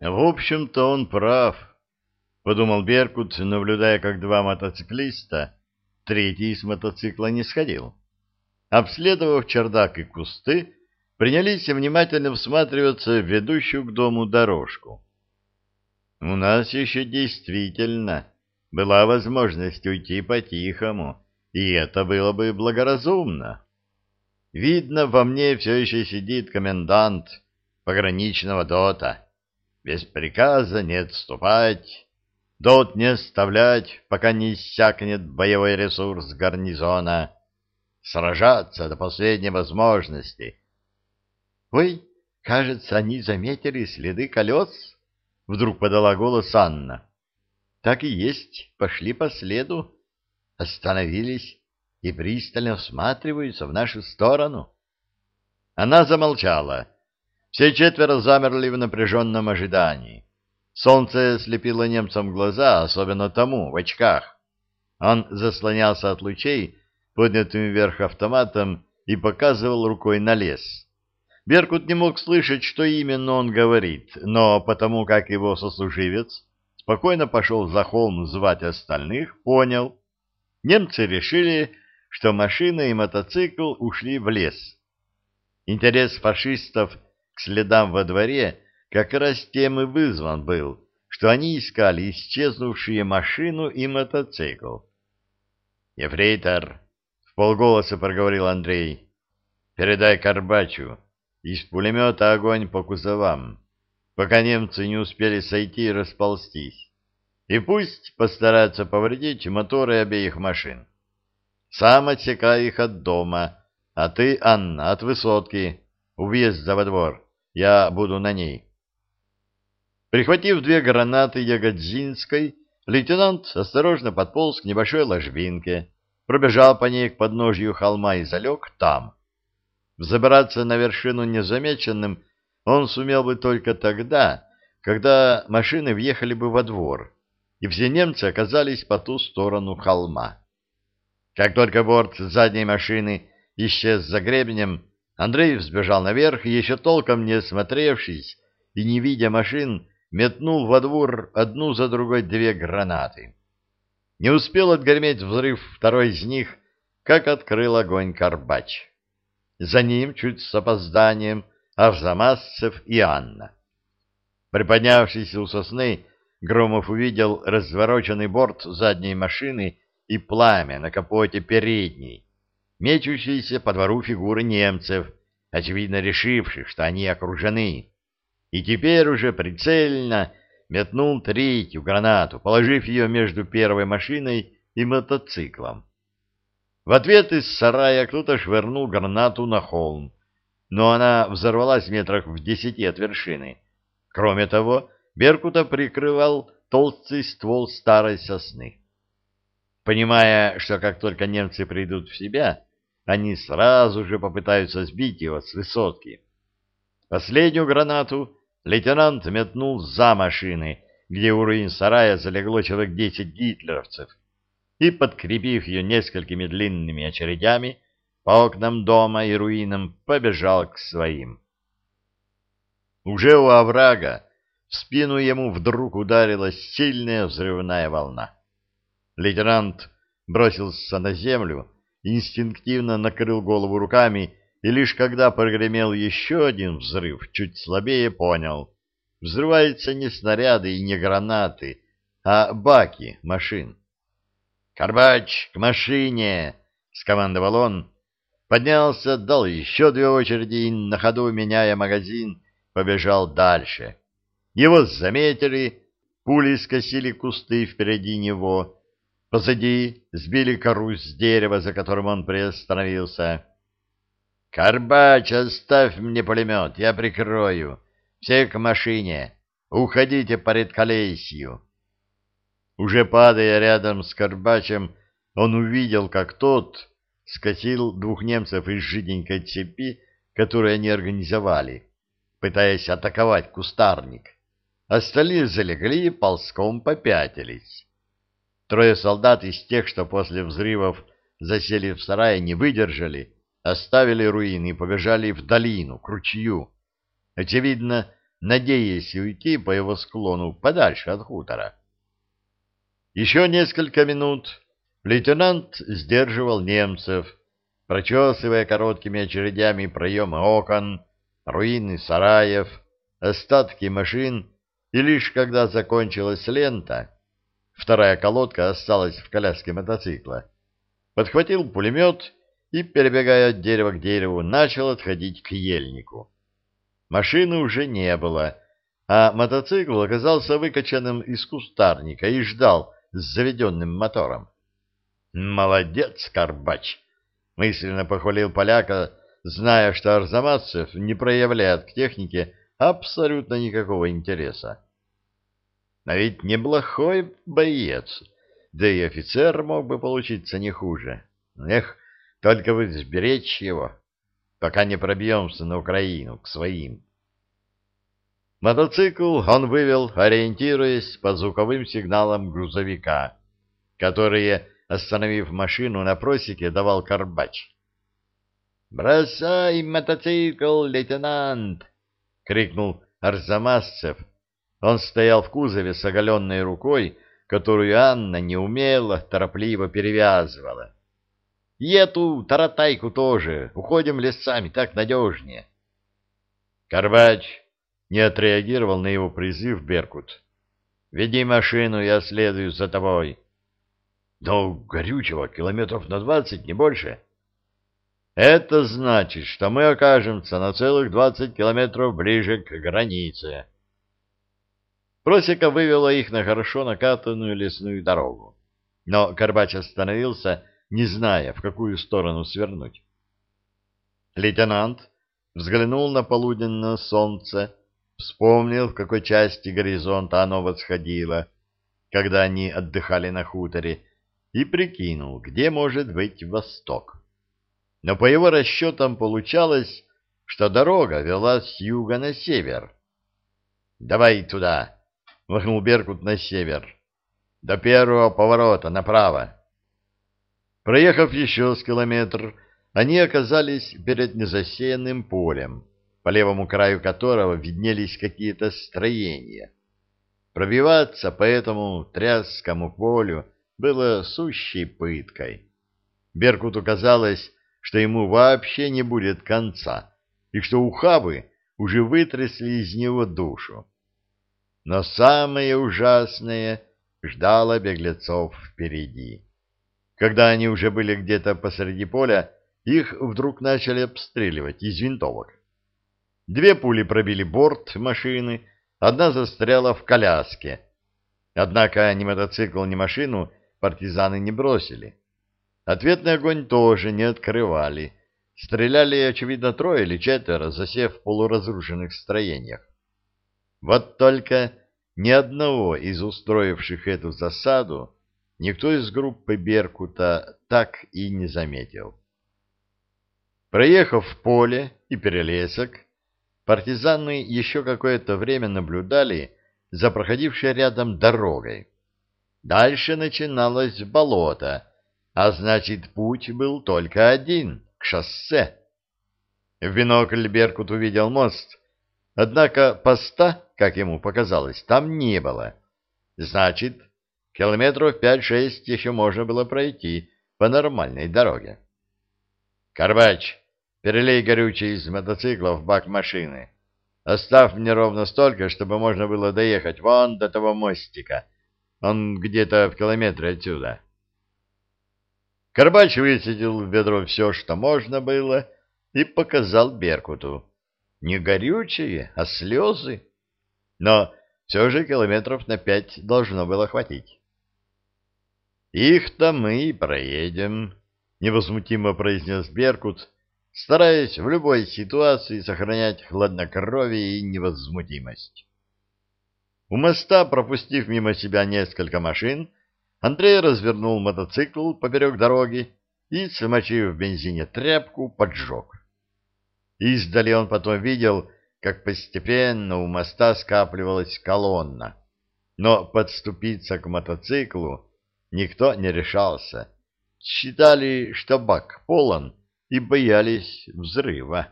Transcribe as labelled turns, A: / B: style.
A: В общем-то, он прав, — подумал Беркут, наблюдая, как два мотоциклиста, третий с мотоцикла не сходил. Обследовав чердак и кусты, принялись внимательно всматриваться в ведущую к дому дорожку. У нас еще действительно была возможность уйти по-тихому, и это было бы благоразумно. Видно, во мне все еще сидит комендант пограничного дота. Без приказа не отступать, дот не оставлять, пока не иссякнет боевой ресурс гарнизона, сражаться до последней возможности. Ой, кажется, они заметили следы колес, вдруг подала голос Анна. Так и есть, пошли по следу, остановились и пристально всматриваются в нашу сторону. Она замолчала. Все четверо замерли в напряженном ожидании. Солнце слепило немцам глаза, особенно тому, в очках. Он заслонялся от лучей, поднятым вверх автоматом, и показывал рукой на лес. Беркут не мог слышать, что именно он говорит, но потому как его сослуживец спокойно пошел за холм звать остальных, понял. Немцы решили, что машина и мотоцикл ушли в лес. Интерес фашистов к следам во дворе как раз тем и вызван был, что они искали исчезнувшие машину и мотоцикл. «Ефрейтор!» — в полголоса проговорил Андрей. «Передай Карбачу. Из пулемета огонь по кузовам, пока немцы не успели сойти и расползтись. И пусть постараются повредить моторы обеих машин. Сам отсекай их от дома, а ты, Анна, от высотки, у въезда во двор. Я буду на ней. Прихватив две гранаты Ягодзинской, лейтенант осторожно подполз к небольшой ложбинке, пробежал по ней к подножью холма и залег там. Взобраться на вершину незамеченным он сумел бы только тогда, когда машины въехали бы во двор, и все немцы оказались по ту сторону холма. Как только борт задней машины исчез за гребнем, Андрей взбежал наверх еще толком не осмотревшись и не видя машин, метнул во двор одну за другой две гранаты. Не успел отгреметь взрыв второй из них, как открыл огонь Карбач. За ним, чуть с опозданием, Авзамасцев и Анна. Приподнявшись у сосны, Громов увидел развороченный борт задней машины и пламя на капоте передней, мечущиеся по двору фигуры немцев, очевидно решивших, что они окружены, и теперь уже прицельно метнул третью гранату, положив ее между первой машиной и мотоциклом. В ответ из сарая кто-то швырнул гранату на холм, но она взорвалась метрах в десяти от вершины. Кроме того, Беркута прикрывал толстый ствол старой сосны. Понимая, что как только немцы придут в себя, они сразу же попытаются сбить его с высотки. Последнюю гранату лейтенант метнул за машины, где у руин сарая залегло человек десять гитлеровцев, и, подкрепив ее несколькими длинными очередями, по окнам дома и руинам побежал к своим. Уже у оврага в спину ему вдруг ударила сильная взрывная волна. Лейтенант бросился на землю, инстинктивно накрыл голову руками и лишь когда прогремел еще один взрыв, чуть слабее понял. Взрываются не снаряды и не гранаты, а баки машин. «Карбач, к машине!» — скомандовал он. Поднялся, дал еще две очереди и, на ходу меняя магазин, побежал дальше. Его заметили, пули скосили кусты впереди него, Позади сбили кору с дерева, за которым он приостановился. «Карбач, оставь мне пулемет, я прикрою. Все к машине. Уходите по редколесью». Уже падая рядом с Карбачем, он увидел, как тот скосил двух немцев из жиденькой цепи, которую они организовали, пытаясь атаковать кустарник. Остальные залегли и ползком попятились. Трое солдат из тех, что после взрывов засели в сарае, не выдержали, оставили руины и побежали в долину, к ручью. Очевидно, надеясь уйти по его склону подальше от хутора. Еще несколько минут лейтенант сдерживал немцев, прочесывая короткими очередями проемы окон, руины сараев, остатки машин, и лишь когда закончилась лента, вторая колодка осталась в коляске мотоцикла, подхватил пулемет и, перебегая от дерева к дереву, начал отходить к ельнику. Машины уже не было, а мотоцикл оказался выкачанным из кустарника и ждал с заведенным мотором. «Молодец, Карбач!» — мысленно похвалил поляка, зная, что Арзамасцев не проявляет к технике абсолютно никакого интереса. А ведь неплохой боец, да и офицер мог бы получиться не хуже. Эх, только бы сберечь его, пока не пробьемся на Украину, к своим. Мотоцикл он вывел, ориентируясь по звуковым сигналам грузовика, которые, остановив машину на просеке, давал Карбач. «Бросай мотоцикл, лейтенант!» — крикнул Арзамасцев. Он стоял в кузове с оголенной рукой, которую Анна неумело, торопливо перевязывала. И эту таратайку тоже. Уходим лесами, так надежнее. Карбач не отреагировал на его призыв Беркут. «Веди машину, я следую за тобой». «Но горючего километров на двадцать, не больше». «Это значит, что мы окажемся на целых двадцать километров ближе к границе». Просека вывела их на хорошо накатанную лесную дорогу. Но Карбач остановился не зная, в какую сторону свернуть. Лейтенант взглянул на полуденное солнце, вспомнил, в какой части горизонта оно восходило, когда они отдыхали на хуторе, и прикинул, где может быть восток. Но по его расчетам получалось, что дорога вела с юга на север. «Давай туда!» — махнул Беркут на север. «До первого поворота направо!» Проехав еще с километр, они оказались перед незасеянным полем, по левому краю которого виднелись какие-то строения. Пробиваться по этому тряскому полю было сущей пыткой. Беркуту казалось, что ему вообще не будет конца, и что ухабы уже вытрясли из него душу. Но самое ужасное ждало беглецов впереди. Когда они уже были где-то посреди поля, их вдруг начали обстреливать из винтовок. Две пули пробили борт машины, одна застряла в коляске. Однако ни мотоцикл, ни машину партизаны не бросили. Ответный огонь тоже не открывали. Стреляли, очевидно, трое или четверо, засев в полуразрушенных строениях. Вот только ни одного из устроивших эту засаду никто из группы «Беркута» так и не заметил. Проехав в поле и перелесок, партизаны еще какое-то время наблюдали за проходившей рядом дорогой. Дальше начиналось болото, а значит, путь был только один — к шоссе. В бинокль Беркут увидел мост, однако поста, как ему показалось, там не было. Значит, Километров пять-шесть еще можно было пройти по нормальной дороге. «Карбач, перелей горючее из мотоцикла в бак машины. Оставь мне ровно столько, чтобы можно было доехать вон до того мостика. Он где-то в километре отсюда». Карбач высадил в ведро все, что можно было, и показал Беркуту. Не горючее, а слезы. Но все же километров на пять должно было хватить. Их-то мы и проедем, — невозмутимо произнес Беркут, стараясь в любой ситуации сохранять хладнокровие и невозмутимость. У моста, пропустив мимо себя несколько машин, Андрей развернул мотоцикл поперек дороги и, смочив в бензине тряпку, поджег. Издали он потом видел, как постепенно у моста скапливалась колонна, но подступиться к мотоциклу никто не решался. Считали, что бак полон, и боялись взрыва.